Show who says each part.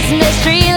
Speaker 1: this mystery